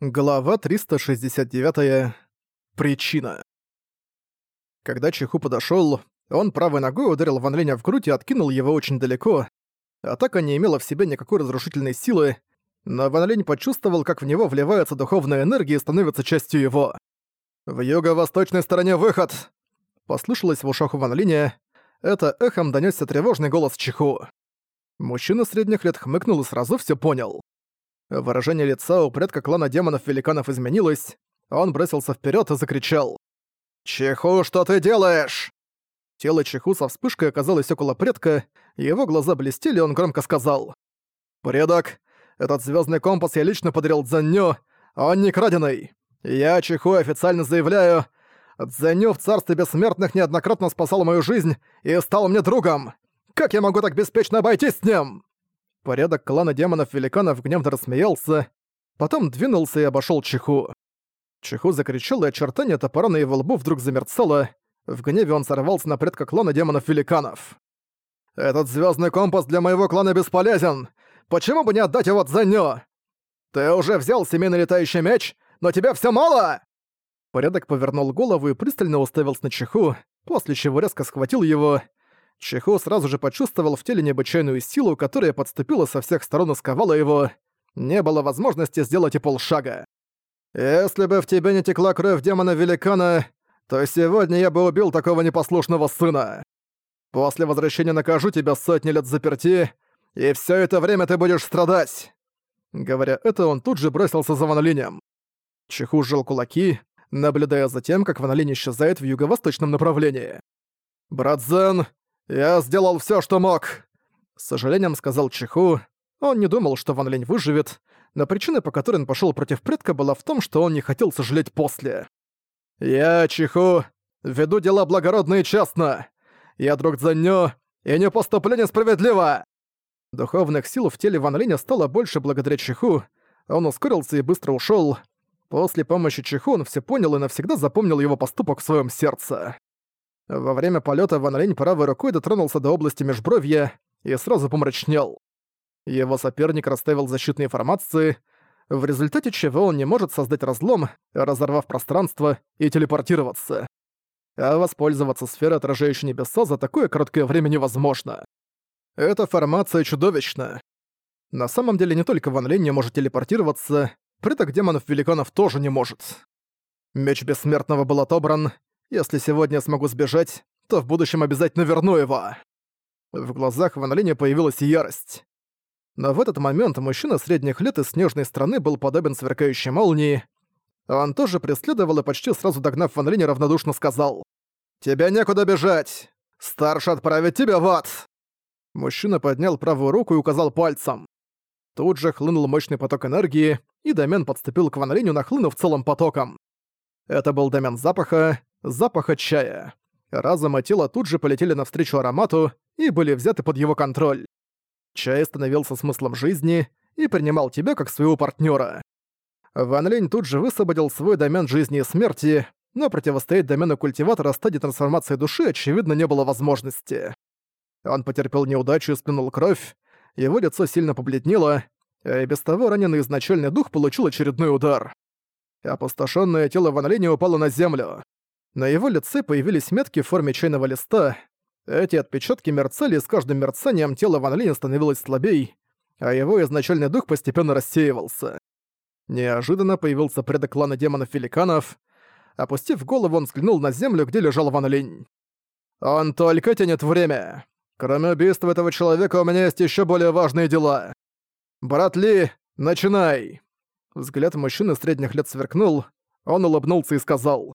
Глава 369. Причина. Когда Чиху подошёл, он правой ногой ударил Ван Линя в грудь и откинул его очень далеко. Атака не имела в себе никакой разрушительной силы, но Ван Линь почувствовал, как в него вливается духовная энергия и становится частью его. «В юго-восточной стороне выход!» Послышалось в ушах Ван Линя. Это эхом донёсся тревожный голос Чиху. Мужчина средних лет хмыкнул и сразу всё понял. Выражение лица у предка клана демонов-великанов изменилось. Он бросился вперед и закричал. «Чиху, что ты делаешь?» Тело Чиху со вспышкой оказалось около предка, его глаза блестели, он громко сказал. «Предок, этот звездный компас я лично подарил Дзенню, он не краденый. Я, Чиху, официально заявляю, Дзенню в царстве бессмертных неоднократно спасал мою жизнь и стал мне другом. Как я могу так беспечно обойтись с ним?» Порядок клана демонов-великанов гневно рассмеялся, потом двинулся и обошёл Чиху. Чиху закричал, и очертание топора на его лбу вдруг замерцало. В гневе он сорвался на предка клана демонов-великанов. «Этот звёздный компас для моего клана бесполезен! Почему бы не отдать его Цзэню? Ты уже взял семейный летающий меч, но тебе всё мало!» Порядок повернул голову и пристально уставился на Чиху, после чего резко схватил его. Чиху сразу же почувствовал в теле необычайную силу, которая подступила со всех сторон и сковала его. Не было возможности сделать и полшага. «Если бы в тебе не текла кровь демона-великана, то сегодня я бы убил такого непослушного сына. После возвращения накажу тебя сотни лет заперти, и все это время ты будешь страдать!» Говоря это, он тут же бросился за Ванолинем. Чиху сжал кулаки, наблюдая за тем, как Ванолинь исчезает в юго-восточном направлении. «Брат Зен, «Я сделал всё, что мог!» С сожалением сказал Чиху. Он не думал, что Ван Лень выживет, но причина, по которой он пошёл против предка, была в том, что он не хотел сожалеть после. «Я, Чиху, веду дела благородно и честно. Я друг Заню, и не поступление справедливо!» Духовных сил в теле Ван Линя стало больше благодаря Чиху, он ускорился и быстро ушёл. После помощи Чиху он всё понял и навсегда запомнил его поступок в своём сердце. Во время полета Ван Линь правой рукой дотронулся до области межбровья и сразу помрачнел. Его соперник расставил защитные формации, в результате чего он не может создать разлом, разорвав пространство и телепортироваться. А воспользоваться сферой отражающей небеса за такое короткое время невозможно. Эта формация чудовищна. На самом деле не только Ван Линь не может телепортироваться, предок демонов-великанов тоже не может. Меч Бессмертного был отобран, если сегодня я смогу сбежать, то в будущем обязательно верну его. В глазах Ван Линя появилась ярость. Но в этот момент мужчина средних лет из снежной страны был подобен сверкающей молнии. Он тоже преследовал и почти сразу догнав Ван Линя равнодушно сказал. «Тебе некуда бежать! Старше отправить тебя в ад!» Мужчина поднял правую руку и указал пальцем. Тут же хлынул мощный поток энергии, и домен подступил к Ван Линю, нахлынув целым потоком. Это был домен запаха, запаха чая. Разум и тело тут же полетели навстречу аромату и были взяты под его контроль. Чай становился смыслом жизни и принимал тебя как своего партнера. Ван Линь тут же высвободил свой домен жизни и смерти, но противостоять домену культиватора стадии трансформации души очевидно не было возможности. Он потерпел неудачу и сплюнул кровь, его лицо сильно побледнело, а и без того раненый изначальный дух получил очередной удар. Опустошённое тело Ван Линя упало на землю. На его лице появились метки в форме чайного листа. Эти отпечатки мерцали, и с каждым мерцанием тело Ван Линя становилось слабей, а его изначальный дух постепенно рассеивался. Неожиданно появился предок клана демонов-великанов. Опустив голову, он взглянул на землю, где лежал Ван Линь. «Он только тянет время. Кроме убийства этого человека у меня есть еще более важные дела. Брат Ли, начинай!» Взгляд мужчины средних лет сверкнул, он улыбнулся и сказал.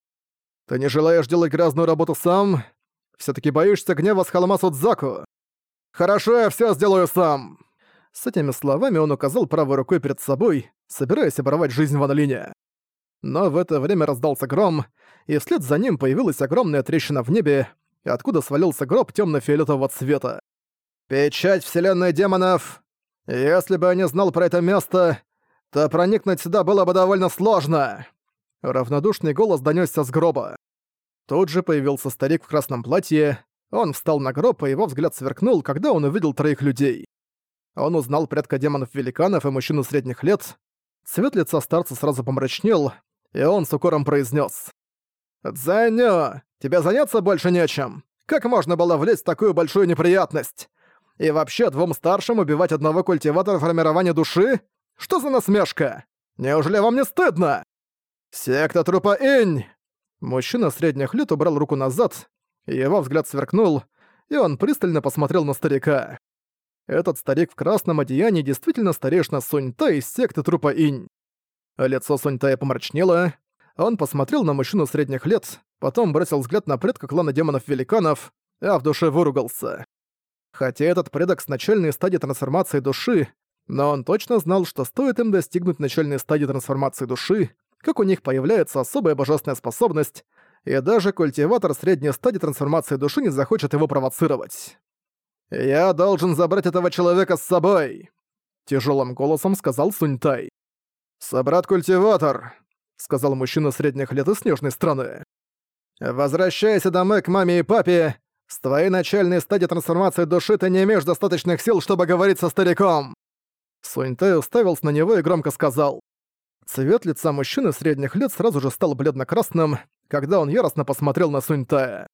Ты не желаешь делать грязную работу сам? все таки боишься гнева с холма Судзаку? Хорошо, я все сделаю сам!» С этими словами он указал правой рукой перед собой, собираясь оборвать жизнь Ван Линя. Но в это время раздался гром, и вслед за ним появилась огромная трещина в небе, откуда свалился гроб темно фиолетового цвета. «Печать Вселенной Демонов! Если бы я не знал про это место, то проникнуть сюда было бы довольно сложно!» Равнодушный голос донёсся с гроба. Тут же появился старик в красном платье. Он встал на гроб, и его взгляд сверкнул, когда он увидел троих людей. Он узнал предка демонов-великанов и мужчину средних лет. Цвет лица старца сразу помрачнел, и он с укором произнес: «Дзэньо, тебе заняться больше нечем. Как можно было влезть в такую большую неприятность? И вообще двум старшим убивать одного культиватора формирования души? Что за насмешка? Неужели вам не стыдно? Секта трупа Инь!» Мужчина средних лет убрал руку назад, его взгляд сверкнул, и он пристально посмотрел на старика. Этот старик в красном одеянии действительно старейшина Суньта из секты трупа Инь. Лицо Суньтая помрачнело, он посмотрел на мужчину средних лет, потом бросил взгляд на предка клана демонов-великанов, а в душе выругался. Хотя этот предок с начальной стадии трансформации души, но он точно знал, что стоит им достигнуть начальной стадии трансформации души, как у них появляется особая божественная способность, и даже культиватор средней стадии трансформации души не захочет его провоцировать. «Я должен забрать этого человека с собой», — тяжелым голосом сказал Суньтай. «Собрат-культиватор», — сказал мужчина средних лет из снежной страны. «Возвращайся домой к маме и папе. С твоей начальной стадии трансформации души ты не имеешь достаточных сил, чтобы говорить со стариком». Суньтай уставился на него и громко сказал. Цвет лица мужчины средних лет сразу же стал бледно-красным, когда он яростно посмотрел на Суньтая.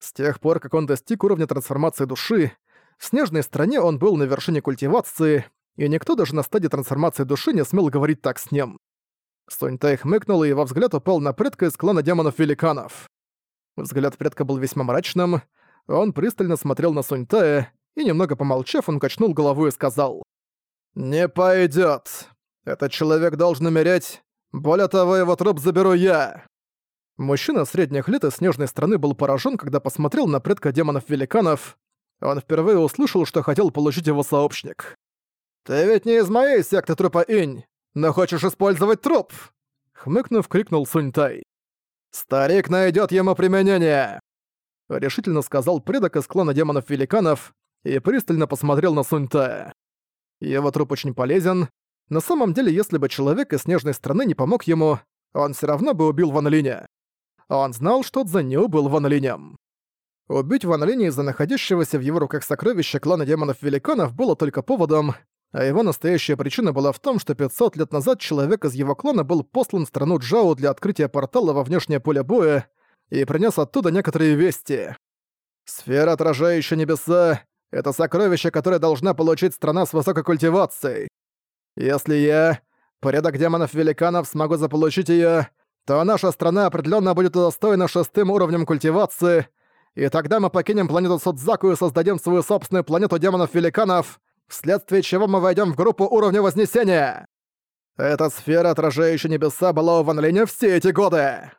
С тех пор, как он достиг уровня трансформации души, в снежной стране он был на вершине культивации, и никто даже на стадии трансформации души не смел говорить так с ним. Суньтай хмыкнул, и его взгляд упал на предка из клана демонов-великанов. Взгляд предка был весьма мрачным, он пристально смотрел на Суньтая, и немного помолчав, он качнул головой и сказал. «Не пойдёт. Этот человек должен умереть. Более того, его труп заберу я». Мужчина средних лет из снежной страны был поражен, когда посмотрел на предка демонов-великанов. Он впервые услышал, что хотел получить его сообщник. «Ты ведь не из моей секты трупа Инь, но хочешь использовать труп!» Хмыкнув, крикнул Суньтай. «Старик найдет ему применение!» Решительно сказал предок из клана демонов-великанов и пристально посмотрел на Суньтая. Его труп очень полезен. На самом деле, если бы человек из снежной страны не помог ему, он все равно бы убил Ван Линя. Он знал, что Цзэнью был Ван Линем. Убить Ван Линя из-за находящегося в его руках сокровища клана демонов-великанов было только поводом, а его настоящая причина была в том, что 500 лет назад человек из его клана был послан в страну Джао для открытия портала во внешнее поле боя и принес оттуда некоторые вести. Сфера, отражающая небеса, — это сокровище, которое должна получить страна с высокой культивацией. Если я, порядок демонов-великанов, смогу заполучить ее, то наша страна определенно будет удостоена шестым уровнем культивации, и тогда мы покинем планету Судзаку и создадим свою собственную планету демонов-великанов, вследствие чего мы войдем в группу уровня Вознесения. Эта сфера, отражающая небеса, была у Ван Линя все эти годы.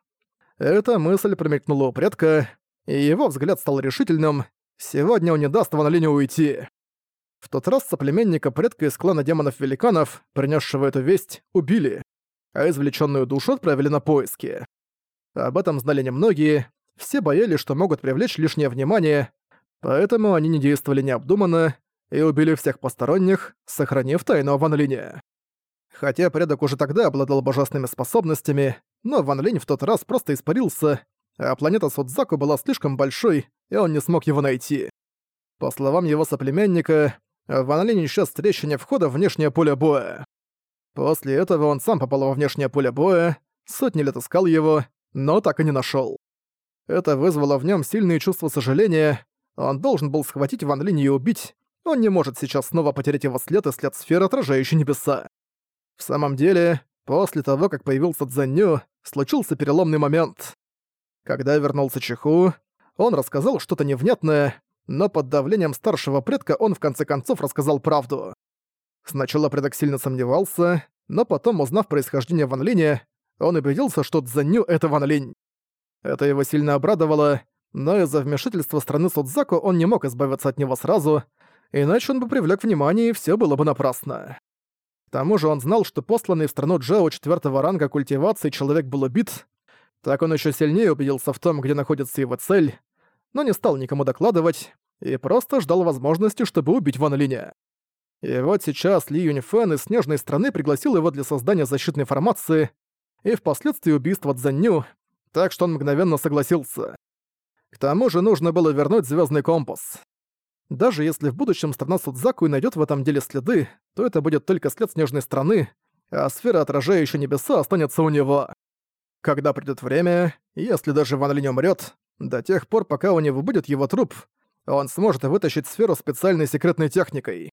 Эта мысль промелькнула у предка, и его взгляд стал решительным. Сегодня он не даст Ван Линю уйти. В тот раз соплеменника предка из клана демонов-великанов, принесшего эту весть, убили, а извлеченную душу отправили на поиски. Об этом знали немногие, все боялись, что могут привлечь лишнее внимание, поэтому они не действовали необдуманно, и убили всех посторонних, сохранив тайну Ван Лине. Хотя предок уже тогда обладал божественными способностями, но Ван Линь в тот раз просто испарился, а планета Судзаку была слишком большой, и он не смог его найти. По словам его соплеменника, Ван Линь исчез в трещине входа в внешнее поле боя. После этого он сам попал во внешнее поле боя, сотни лет искал его, но так и не нашел. Это вызвало в нем сильные чувства сожаления, он должен был схватить Ван Линь и убить, он не может сейчас снова потерять его след и след сферы, отражающей небеса. В самом деле, после того, как появился Цзэнью, случился переломный момент. Когда вернулся Чиху, он рассказал что-то невнятное, но под давлением старшего предка он в конце концов рассказал правду. Сначала предок сильно сомневался, но потом, узнав происхождение Ван Линя, он убедился, что Цзэнью — это Ван Линь. Это его сильно обрадовало, но из-за вмешательства страны Судзаку он не мог избавиться от него сразу, иначе он бы привлек внимание, и все было бы напрасно. К тому же он знал, что посланный в страну Джао четвертого ранга культивации человек был убит, так он еще сильнее убедился в том, где находится его цель, но не стал никому докладывать и просто ждал возможности, чтобы убить Ван Линя. И вот сейчас Ли Юньфэн из Снежной страны пригласил его для создания защитной формации и впоследствии убийства Цзэнью, так что он мгновенно согласился. К тому же нужно было вернуть звездный компас. Даже если в будущем страна Судзаку и найдет в этом деле следы, то это будет только след снежной страны, а сфера, отражающая небеса, останется у него. Когда придет время, если даже Ван Линь умрет, до тех пор, пока у него будет его труп, он сможет вытащить сферу специальной секретной техникой.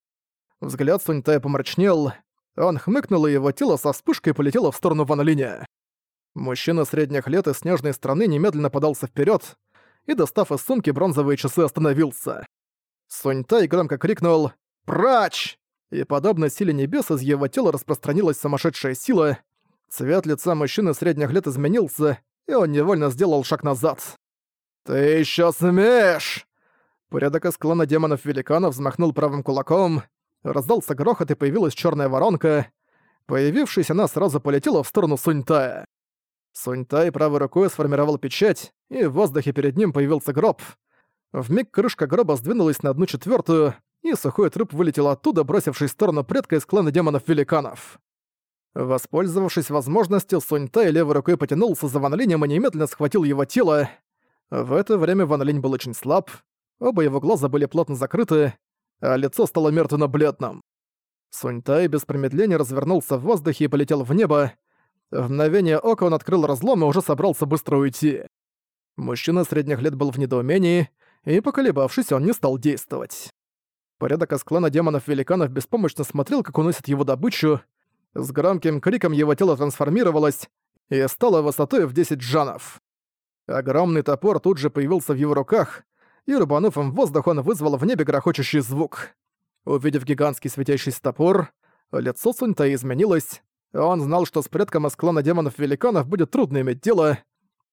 Взгляд Суньтая помрачнел, он хмыкнул, и его тело со вспышкой полетело в сторону Ван Линя. Мужчина средних лет из снежной страны немедленно подался вперед и, достав из сумки бронзовые часы, остановился. Суньтай громко крикнул «Прач!» И подобно силе небес из его тела распространилась сумасшедшая сила. Цвет лица мужчины средних лет изменился, и он невольно сделал шаг назад. «Ты еще смеешь!» Порядок из клана демонов-великанов взмахнул правым кулаком, раздался грохот и появилась черная воронка. Появившись, она сразу полетела в сторону Суньтая. Суньтай правой рукой сформировал печать, и в воздухе перед ним появился гроб. Вмиг крышка гроба сдвинулась на одну четвертую, и сухой труп вылетел оттуда, бросившись в сторону предка из клана демонов-великанов. Воспользовавшись возможностью, Суньтай левой рукой потянулся за Ван Линем и немедленно схватил его тело. В это время Ван Линь был очень слаб, оба его глаза были плотно закрыты, а лицо стало мертвенно-бледным. Суньтай без промедления развернулся в воздухе и полетел в небо. В мгновение ока он открыл разлом и уже собрался быстро уйти. Мужчина средних лет был в недоумении, и, поколебавшись, он не стал действовать. Порядок из клана демонов-великанов беспомощно смотрел, как уносит его добычу. С громким криком его тело трансформировалось и стало высотой в 10 джанов. Огромный топор тут же появился в его руках, и, рубанув им в воздух, он вызвал в небе грохочущий звук. Увидев гигантский светящийся топор, лицо Суньта изменилось. Он знал, что с предком из клана демонов-великанов будет трудно иметь дело.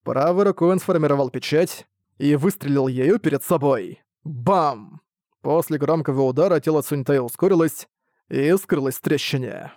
Правой рукой он сформировал печать и выстрелил ею перед собой. Бам! После громкого удара тело Суньтая ускорилось и скрылось в трещине.